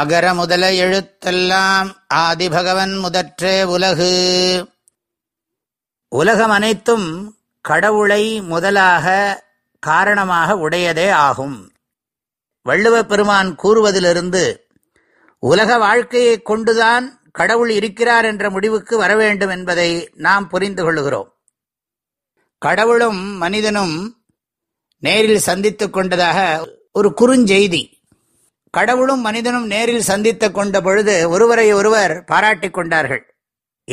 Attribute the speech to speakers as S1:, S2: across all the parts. S1: அகர முதல எழுத்தெல்லாம் ஆதிபகவன் முதற்றே உலகு உலகம் அனைத்தும் கடவுளை முதலாக காரணமாக உடையதே ஆகும் வள்ளுவெருமான் பெருமான் கூறுவதிலிருந்து உலக வாழ்க்கையை கொண்டுதான் கடவுள் இருக்கிறார் என்ற முடிவுக்கு வர வேண்டும் என்பதை நாம் புரிந்து கொள்கிறோம் கடவுளும் மனிதனும் நேரில் சந்தித்துக் கொண்டதாக ஒரு குறுஞ்செய்தி கடவுளும் மனிதனும் நேரில் சந்தித்த கொண்ட பொழுது ஒருவரை ஒருவர் பாராட்டி கொண்டார்கள்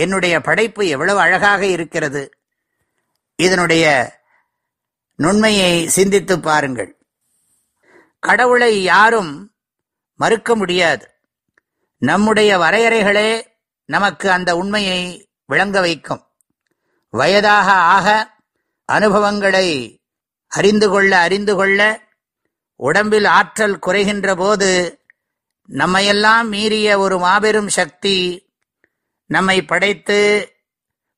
S1: என்னுடைய படைப்பு எவ்வளவு அழகாக இருக்கிறது இதனுடைய நுண்மையை சிந்தித்து பாருங்கள் கடவுளை யாரும் மறுக்க முடியாது நம்முடைய வரையறைகளே நமக்கு அந்த உண்மையை விளங்க வைக்கும் வயதாக ஆக அனுபவங்களை அறிந்து கொள்ள அறிந்து கொள்ள உடம்பில் ஆற்றல் குறைகின்ற போது நம்மையெல்லாம் மீறிய ஒரு மாபெரும் சக்தி நம்மை படைத்து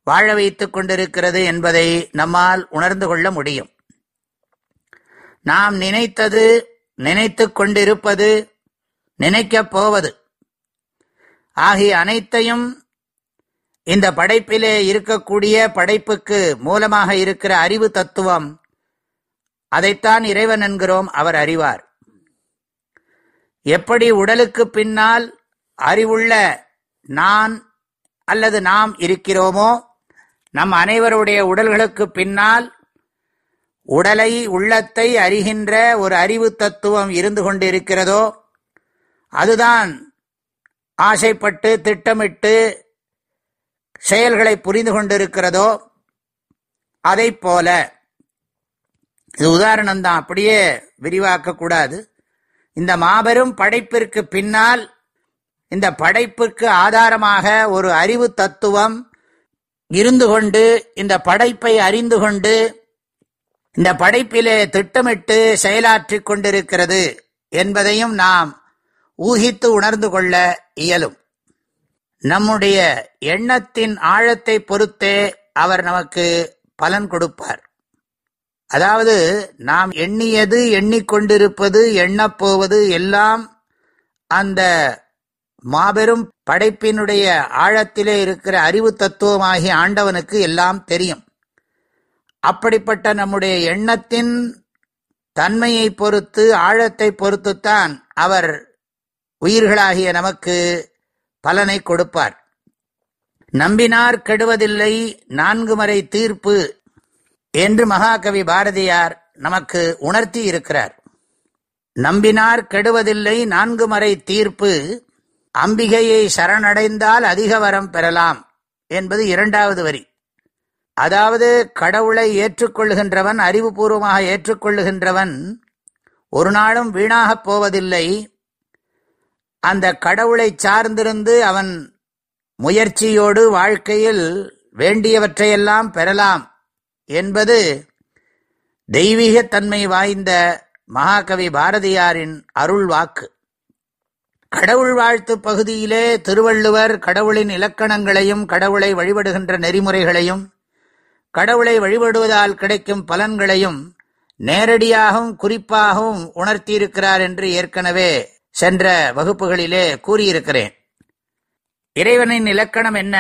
S1: வாழ வைத்து கொண்டிருக்கிறது என்பதை நம்மால் உணர்ந்து கொள்ள முடியும் நாம் நினைத்தது நினைத்து கொண்டிருப்பது நினைக்கப் போவது ஆகிய அனைத்தையும் இந்த படைப்பிலே இருக்கக்கூடிய படைப்புக்கு மூலமாக இருக்கிற அறிவு தத்துவம் அதைத்தான் இறைவன் என்கிறோம் அவர் அறிவார் எப்படி உடலுக்கு பின்னால் அறிவுள்ள நான் அல்லது நாம் இருக்கிறோமோ நம் அனைவருடைய உடல்களுக்கு பின்னால் உடலை உள்ளத்தை அறிகின்ற ஒரு அறிவு தத்துவம் இருந்து கொண்டு இருக்கிறதோ அதுதான் ஆசைப்பட்டு திட்டமிட்டு செயல்களை புரிந்து கொண்டிருக்கிறதோ அதை போல இது உதாரணம் தான் அப்படியே விரிவாக்கக்கூடாது இந்த மாபெரும் படைப்பிற்கு பின்னால் இந்த படைப்புக்கு ஆதாரமாக ஒரு அறிவு தத்துவம் இருந்து கொண்டு இந்த படைப்பை அறிந்து கொண்டு இந்த படைப்பிலே திட்டமிட்டு செயலாற்றி கொண்டிருக்கிறது என்பதையும் நாம் ஊகித்து உணர்ந்து கொள்ள இயலும் நம்முடைய எண்ணத்தின் ஆழத்தை பொறுத்தே அவர் நமக்கு பலன் கொடுப்பார் அதாவது நாம் எண்ணியது எண்ணிக்கொண்டிருப்பது எண்ணப்போவது எல்லாம் அந்த மாபெரும் படைப்பினுடைய ஆழத்திலே இருக்கிற அறிவு தத்துவமாகிய ஆண்டவனுக்கு எல்லாம் தெரியும் அப்படிப்பட்ட நம்முடைய எண்ணத்தின் தன்மையை பொறுத்து ஆழத்தை பொறுத்துத்தான் அவர் உயிர்களாகிய நமக்கு பலனை கொடுப்பார் நம்பினார் கெடுவதில்லை நான்கு மறை தீர்ப்பு என்று மகாகவி பாரதியார் நமக்கு உணர்த்தி இருக்கிறார் நம்பினார் கெடுவதில்லை நான்கு மறை தீர்ப்பு அம்பிகையை சரணடைந்தால் அதிக வரம் பெறலாம் என்பது இரண்டாவது வரி அதாவது கடவுளை ஏற்றுக்கொள்கின்றவன் அறிவுபூர்வமாக ஏற்றுக்கொள்ளுகின்றவன் ஒரு நாளும் வீணாகப் போவதில்லை அந்த கடவுளை சார்ந்திருந்து அவன் முயற்சியோடு வாழ்க்கையில் வேண்டியவற்றையெல்லாம் பெறலாம் என்பது தெய்வீகத்தன்மை வாய்ந்த மகாகவி பாரதியாரின் அருள் வாக்கு கடவுள் வாழ்த்து பகுதியிலே திருவள்ளுவர் கடவுளின் இலக்கணங்களையும் கடவுளை வழிபடுகின்ற நெறிமுறைகளையும் கடவுளை வழிபடுவதால் கிடைக்கும் பலன்களையும் நேரடியாகவும் குறிப்பாகவும் உணர்த்தியிருக்கிறார் என்று ஏற்கனவே சென்ற வகுப்புகளிலே கூறியிருக்கிறேன் இறைவனின் இலக்கணம் என்ன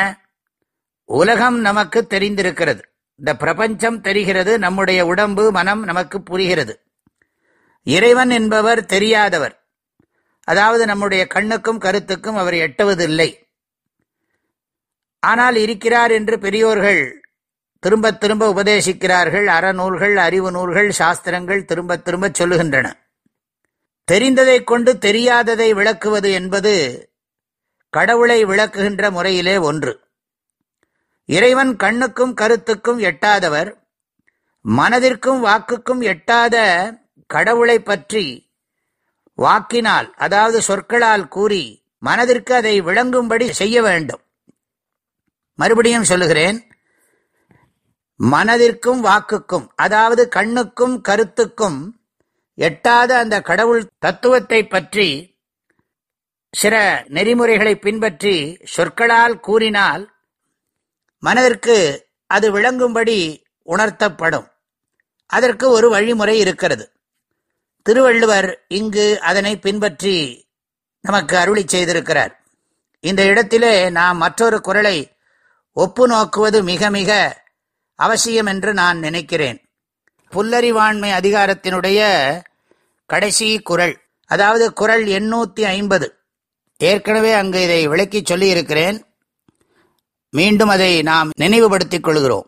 S1: உலகம் நமக்கு தெரிந்திருக்கிறது இந்த பிரபஞ்சம் தெரிகிறது நம்முடைய உடம்பு மனம் நமக்கு புரிகிறது இறைவன் என்பவர் தெரியாதவர் அதாவது நம்முடைய கண்ணுக்கும் கருத்துக்கும் அவர் எட்டுவதில்லை ஆனால் இருக்கிறார் என்று பெரியோர்கள் திரும்ப திரும்ப உபதேசிக்கிறார்கள் அறநூல்கள் அறிவு நூல்கள் சாஸ்திரங்கள் திரும்ப திரும்ப சொல்லுகின்றன தெரிந்ததை கொண்டு தெரியாததை விளக்குவது என்பது கடவுளை விளக்குகின்ற முறையிலே ஒன்று இறைவன் கண்ணுக்கும் கருத்துக்கும் எட்டாதவர் மனதிற்கும் வாக்குக்கும் எட்டாத கடவுளை பற்றி வாக்கினால் அதாவது சொற்களால் கூறி மனதிற்கு அதை விளங்கும்படி செய்ய வேண்டும் மறுபடியும் சொல்லுகிறேன் மனதிற்கும் வாக்குக்கும் அதாவது கண்ணுக்கும் கருத்துக்கும் எட்டாத அந்த கடவுள் தத்துவத்தை பற்றி சில நெறிமுறைகளை பின்பற்றி சொற்களால் கூறினால் மனதிற்கு அது விளங்கும்படி உணர்த்தப்படும் அதற்கு ஒரு வழிமுறை இருக்கிறது திருவள்ளுவர் இங்கு அதனை பின்பற்றி நமக்கு அருளி செய்திருக்கிறார் இந்த இடத்திலே நாம் மற்றொரு குரலை ஒப்பு நோக்குவது மிக மிக அவசியம் என்று நான் நினைக்கிறேன் புல்லறிவாண்மை அதிகாரத்தினுடைய கடைசி குரல் அதாவது குரல் எண்ணூற்றி ஐம்பது ஏற்கனவே அங்கு இதை விளக்கி சொல்லியிருக்கிறேன் மீண்டும் அதை நாம் நினைவுபடுத்திக் கொள்கிறோம்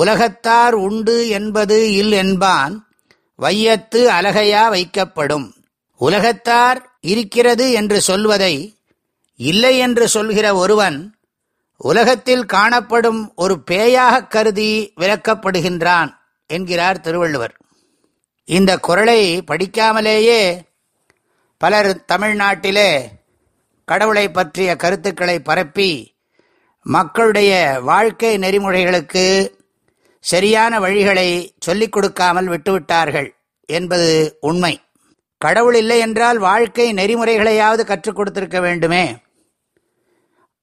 S1: உலகத்தார் உண்டு என்பது இல் என்பான் வையத்து அலகையா வைக்கப்படும் உலகத்தார் இருக்கிறது என்று சொல்வதை இல்லை என்று சொல்கிற ஒருவன் உலகத்தில் காணப்படும் ஒரு பேயாக கருதி விளக்கப்படுகின்றான் என்கிறார் திருவள்ளுவர் இந்த குரலை படிக்காமலேயே பலர் தமிழ்நாட்டிலே கடவுளை பற்றிய கருத்துக்களை பரப்பி மக்களுடைய வாழ்க்கை நெறிமுறைகளுக்கு சரியான வழிகளை சொல்லிக் கொடுக்காமல் விட்டுவிட்டார்கள் என்பது உண்மை கடவுள் இல்லை என்றால் வாழ்க்கை நெறிமுறைகளையாவது கற்றுக் கொடுத்திருக்க வேண்டுமே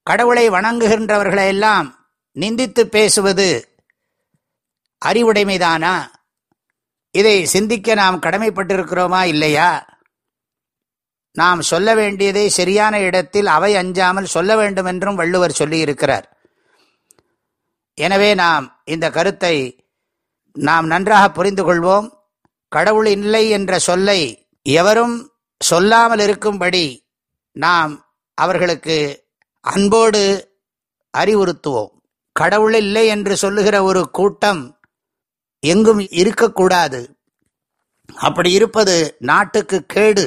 S1: கடவுளை வணங்குகின்றவர்களையெல்லாம் நிந்தித்து பேசுவது அறிவுடைமைதானா இதை சிந்திக்க நாம் கடமைப்பட்டிருக்கிறோமா இல்லையா நாம் சொல்ல வேண்டியதை சரியான இடத்தில் அவை அஞ்சாமல் சொல்ல வேண்டும் என்றும் வள்ளுவர் சொல்லியிருக்கிறார் எனவே நாம் இந்த கருத்தை நாம் நன்றாக புரிந்து கொள்வோம் கடவுள் இல்லை என்ற சொல்லை எவரும் சொல்லாமல் இருக்கும்படி நாம் அவர்களுக்கு அன்போடு அறிவுறுத்துவோம் கடவுள் இல்லை என்று சொல்லுகிற ஒரு கூட்டம் எங்கும் இருக்கக்கூடாது அப்படி இருப்பது நாட்டுக்கு கேடு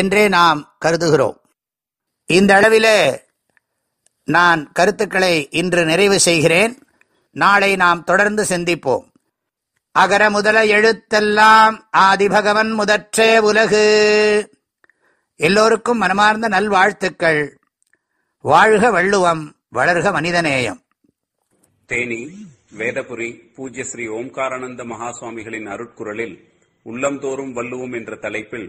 S1: என்றே நாம் கருதுகிறோம் இந்த அளவிலே நான் கருத்துக்களை இன்று நிறைவு செய்கிறேன் நாளை நாம் தொடர்ந்து சிந்திப்போம் அகர முதல எழுத்தெல்லாம் ஆதிபகவன் முதற்றே உலகு எல்லோருக்கும் மனமார்ந்த நல்வாழ்த்துக்கள் வாழ்க வள்ளுவம் வளர்க மனிதநேயம் தேனி வேதபுரி பூஜ்ய ஸ்ரீ ஓம்காரானந்த மகாசுவாமிகளின் அருட்குரலில் உள்ளந்தோறும் வள்ளுவோம் என்ற தலைப்பில்